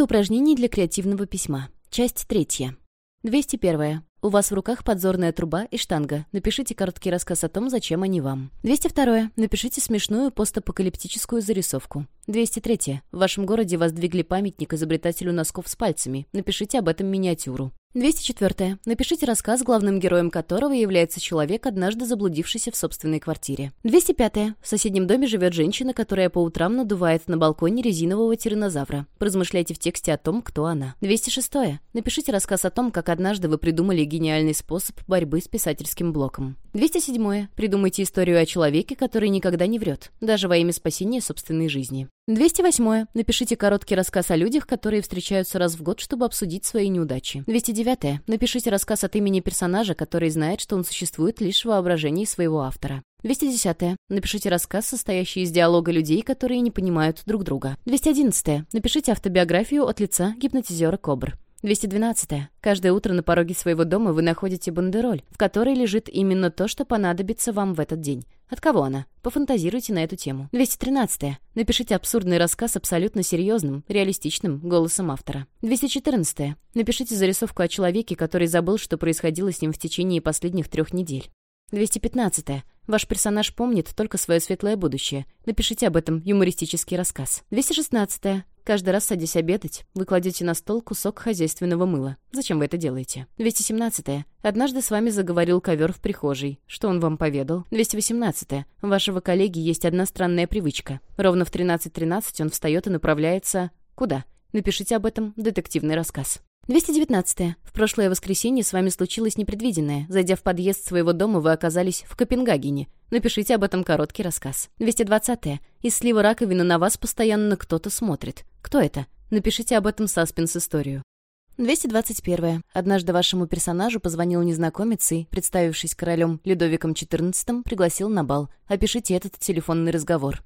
200 упражнений для креативного письма. Часть третья. 201. У вас в руках подзорная труба и штанга. Напишите короткий рассказ о том, зачем они вам. 202. Напишите смешную постапокалиптическую зарисовку. 203. В вашем городе воздвигли памятник изобретателю носков с пальцами. Напишите об этом миниатюру. 204. Напишите рассказ, главным героем которого является человек, однажды заблудившийся в собственной квартире. 205. В соседнем доме живет женщина, которая по утрам надувает на балконе резинового тираннозавра. Поразмышляйте в тексте о том, кто она. 206. Напишите рассказ о том, как однажды вы придумали гениальный способ борьбы с писательским блоком. 207. Придумайте историю о человеке, который никогда не врет, даже во имя спасения собственной жизни. 208. Напишите короткий рассказ о людях, которые встречаются раз в год, чтобы обсудить свои неудачи. 209. Напишите рассказ от имени персонажа, который знает, что он существует лишь в воображении своего автора. 210. Напишите рассказ, состоящий из диалога людей, которые не понимают друг друга. 211. Напишите автобиографию от лица гипнотизера Кобр. 212. Каждое утро на пороге своего дома вы находите бандероль, в которой лежит именно то, что понадобится вам в этот день. От кого она? Пофантазируйте на эту тему. 213. Напишите абсурдный рассказ абсолютно серьезным, реалистичным голосом автора. 214. Напишите зарисовку о человеке, который забыл, что происходило с ним в течение последних трех недель. 215. Ваш персонаж помнит только свое светлое будущее. Напишите об этом юмористический рассказ. 216. Каждый раз, садясь обедать, вы кладете на стол кусок хозяйственного мыла. Зачем вы это делаете? 217. Однажды с вами заговорил ковер в прихожей. Что он вам поведал? 218. У вашего коллеги есть одна странная привычка. Ровно в 13.13 .13 он встает и направляется... Куда? Напишите об этом детективный рассказ. 219. В прошлое воскресенье с вами случилось непредвиденное. Зайдя в подъезд своего дома, вы оказались в Копенгагене. Напишите об этом короткий рассказ. 220. Из слива раковины на вас постоянно кто-то смотрит. Кто это? Напишите об этом саспенс-историю. 221. Однажды вашему персонажу позвонил незнакомец и, представившись королем Людовиком XIV, пригласил на бал. Опишите этот телефонный разговор.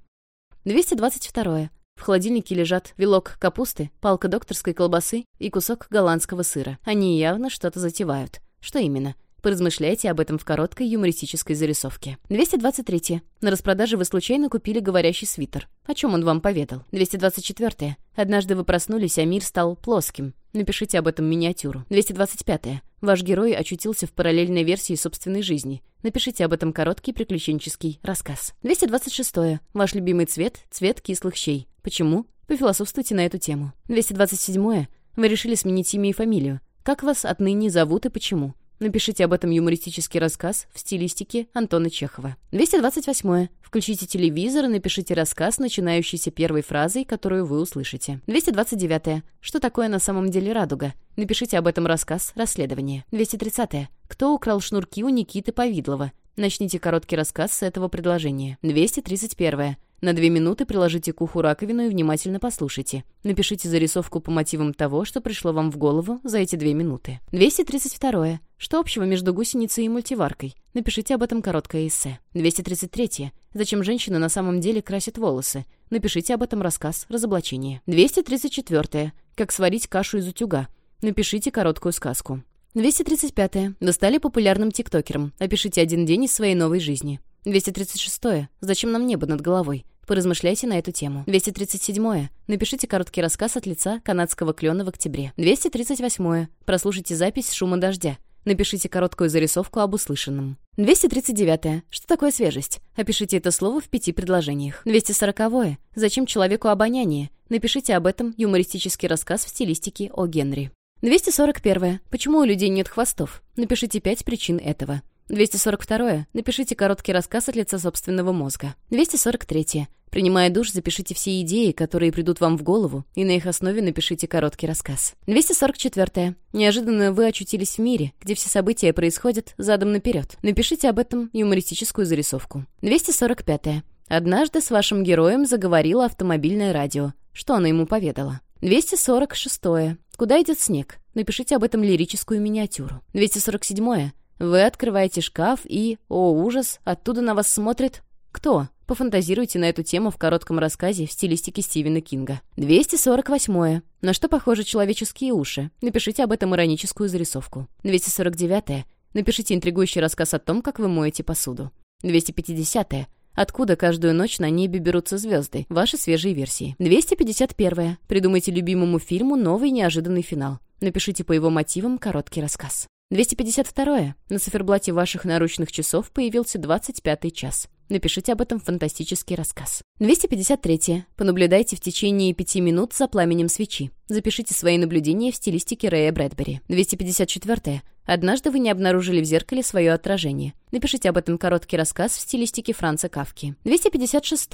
222. В холодильнике лежат вилок капусты, палка докторской колбасы и кусок голландского сыра. Они явно что-то затевают. Что именно? Поразмышляйте об этом в короткой юмористической зарисовке. 223. На распродаже вы случайно купили говорящий свитер. О чем он вам поведал? 224. Однажды вы проснулись, а мир стал плоским. Напишите об этом миниатюру. 225. Ваш герой очутился в параллельной версии собственной жизни. Напишите об этом короткий приключенческий рассказ. 226. Ваш любимый цвет — цвет кислых щей. Почему? Пофилософствуйте на эту тему. 227. Вы решили сменить имя и фамилию. Как вас отныне зовут и почему? Напишите об этом юмористический рассказ в стилистике Антона Чехова. 228. Включите телевизор и напишите рассказ, начинающийся первой фразой, которую вы услышите. 229. Что такое на самом деле радуга? Напишите об этом рассказ «Расследование». 230. Кто украл шнурки у Никиты Повидлова? Начните короткий рассказ с этого предложения. 231. На две минуты приложите к уху раковину и внимательно послушайте. Напишите зарисовку по мотивам того, что пришло вам в голову за эти две минуты. 232. Что общего между гусеницей и мультиваркой? Напишите об этом короткое эссе. 233. Зачем женщина на самом деле красит волосы? Напишите об этом рассказ «Разоблачение». 234. Как сварить кашу из утюга? Напишите короткую сказку. 235. Достали популярным тиктокером. Опишите один день из своей новой жизни. 236. Зачем нам небо над головой? Поразмышляйте на эту тему. 237. Напишите короткий рассказ от лица канадского клена в октябре. 238. Прослушайте запись шума дождя. Напишите короткую зарисовку об услышанном. 239. Что такое свежесть? Опишите это слово в пяти предложениях. 240. Зачем человеку обоняние? Напишите об этом юмористический рассказ в стилистике о Генри. 241. Почему у людей нет хвостов? Напишите пять причин этого. 242. Напишите короткий рассказ от лица собственного мозга. 243. Принимая душ, запишите все идеи, которые придут вам в голову, и на их основе напишите короткий рассказ. 244. Неожиданно вы очутились в мире, где все события происходят задом наперед. Напишите об этом юмористическую зарисовку. 245. Однажды с вашим героем заговорило автомобильное радио. Что оно ему поведало? 246. Куда идет снег? Напишите об этом лирическую миниатюру. 247. Вы открываете шкаф и, о ужас, оттуда на вас смотрит... Кто? Пофантазируйте на эту тему в коротком рассказе в стилистике Стивена Кинга. 248. На что похожи человеческие уши? Напишите об этом ироническую зарисовку. 249. Напишите интригующий рассказ о том, как вы моете посуду. 250. Откуда каждую ночь на небе берутся звезды? Ваши свежие версии. 251. Придумайте любимому фильму новый неожиданный финал. Напишите по его мотивам короткий рассказ. 252. На циферблате ваших наручных часов появился 25 час. Напишите об этом фантастический рассказ. 253. Понаблюдайте в течение пяти минут за пламенем свечи. Запишите свои наблюдения в стилистике Рэя Брэдбери. 254. Однажды вы не обнаружили в зеркале свое отражение. Напишите об этом короткий рассказ в стилистике Франца Кавки. 256.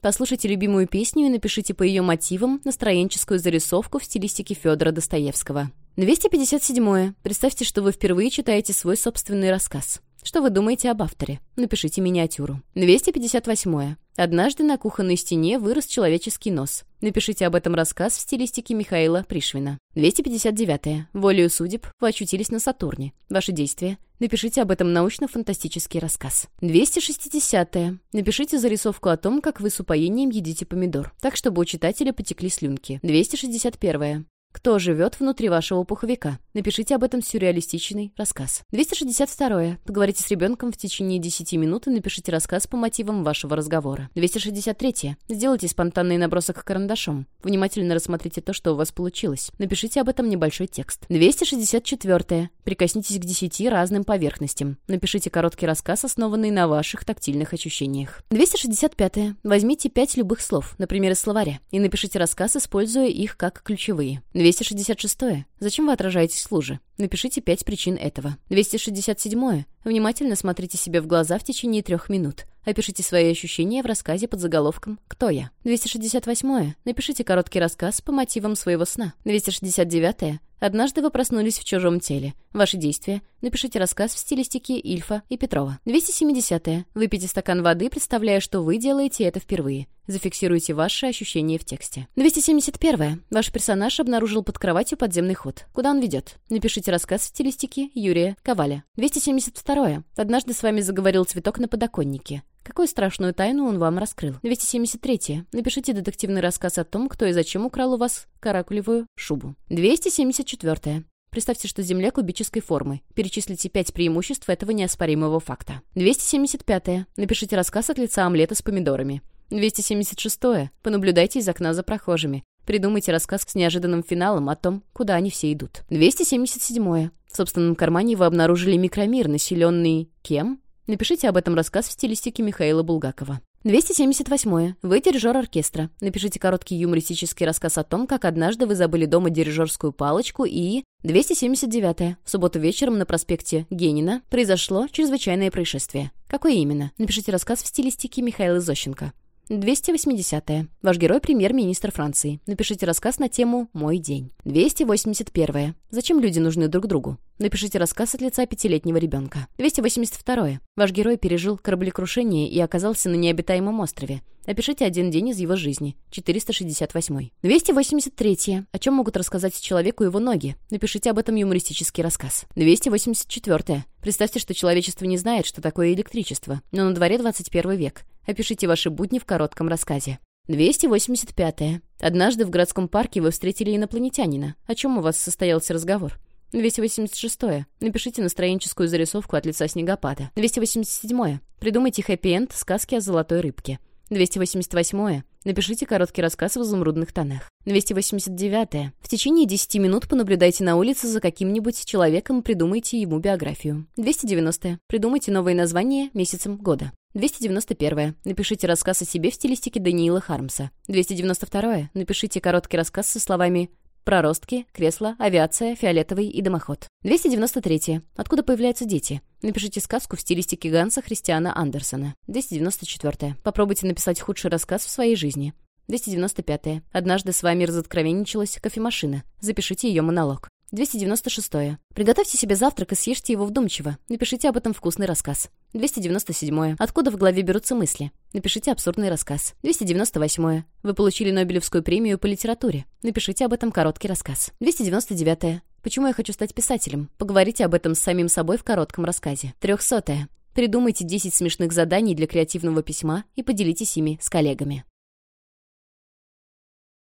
Послушайте любимую песню и напишите по ее мотивам настроенческую зарисовку в стилистике Федора Достоевского. 257. Представьте, что вы впервые читаете свой собственный рассказ. Что вы думаете об авторе? Напишите миниатюру. 258. Однажды на кухонной стене вырос человеческий нос. Напишите об этом рассказ в стилистике Михаила Пришвина. 259. Волею судеб вы очутились на Сатурне. Ваши действия. Напишите об этом научно-фантастический рассказ. 260. Напишите зарисовку о том, как вы с упоением едите помидор, так, чтобы у читателя потекли слюнки. 261. Кто живет внутри вашего пуховика? Напишите об этом сюрреалистичный рассказ. 262. Поговорите с ребенком в течение 10 минут и напишите рассказ по мотивам вашего разговора. 263. Сделайте спонтанный набросок карандашом. Внимательно рассмотрите то, что у вас получилось. Напишите об этом небольшой текст. 264. Прикоснитесь к 10 разным поверхностям. Напишите короткий рассказ, основанный на ваших тактильных ощущениях. 265. Возьмите 5 любых слов, например, из словаря, и напишите рассказ, используя их как ключевые. 266. Зачем вы отражаетесь в луже? Напишите пять причин этого. 267. Внимательно смотрите себе в глаза в течение трех минут. Опишите свои ощущения в рассказе под заголовком «Кто я?». 268. Напишите короткий рассказ по мотивам своего сна. 269. Однажды вы проснулись в чужом теле. Ваши действия. Напишите рассказ в стилистике Ильфа и Петрова. 270. Выпейте стакан воды, представляя, что вы делаете это впервые. Зафиксируйте ваши ощущения в тексте. 271. Ваш персонаж обнаружил под кроватью подземный ход. Куда он ведет? Напишите рассказ в стилистике Юрия Коваля. 272. Однажды с вами заговорил цветок на подоконнике. Какую страшную тайну он вам раскрыл? 273. Напишите детективный рассказ о том, кто и зачем украл у вас каракулевую шубу. 274. Представьте, что Земля кубической формы. Перечислите пять преимуществ этого неоспоримого факта. 275. Напишите рассказ от лица омлета с помидорами. 276. Понаблюдайте из окна за прохожими. Придумайте рассказ с неожиданным финалом о том, куда они все идут. 277. В собственном кармане вы обнаружили микромир, населенный кем? Напишите об этом рассказ в стилистике Михаила Булгакова. 278. Вы дирижер оркестра. Напишите короткий юмористический рассказ о том, как однажды вы забыли дома дирижерскую палочку и... 279. В субботу вечером на проспекте Генина произошло чрезвычайное происшествие. Какое именно? Напишите рассказ в стилистике Михаила Зощенко. 280. -е. Ваш герой – премьер-министр Франции. Напишите рассказ на тему «Мой день». 281. -е. Зачем люди нужны друг другу? Напишите рассказ от лица пятилетнего ребенка. 282. Ваш герой пережил кораблекрушение и оказался на необитаемом острове. Опишите один день из его жизни. 468. 283. О чем могут рассказать человеку его ноги? Напишите об этом юмористический рассказ. 284. Представьте, что человечество не знает, что такое электричество, но на дворе 21 век. Опишите ваши будни в коротком рассказе. 285. Однажды в городском парке вы встретили инопланетянина. О чем у вас состоялся разговор? 286. Напишите настроенческую зарисовку от лица снегопада. 287. Придумайте хэппи-энд сказки о золотой рыбке. 288. Напишите короткий рассказ в изумрудных тонах. 289. В течение 10 минут понаблюдайте на улице за каким-нибудь человеком и придумайте ему биографию. 290. Придумайте новые названия месяцем года. 291. Напишите рассказ о себе в стилистике Даниила Хармса. 292. Напишите короткий рассказ со словами Проростки, кресло, авиация, фиолетовый и дымоход. 293. Откуда появляются дети? Напишите сказку в стилистике Ганса Христиана Андерсона. 294. Попробуйте написать худший рассказ в своей жизни. 295. Однажды с вами разоткровенничалась кофемашина. Запишите ее монолог. 296. Приготовьте себе завтрак и съешьте его вдумчиво. Напишите об этом вкусный рассказ. 297. Откуда в голове берутся мысли? Напишите абсурдный рассказ. 298. Вы получили Нобелевскую премию по литературе. Напишите об этом короткий рассказ. 299. Почему я хочу стать писателем? Поговорите об этом с самим собой в коротком рассказе. 300. Придумайте 10 смешных заданий для креативного письма и поделитесь ими с коллегами.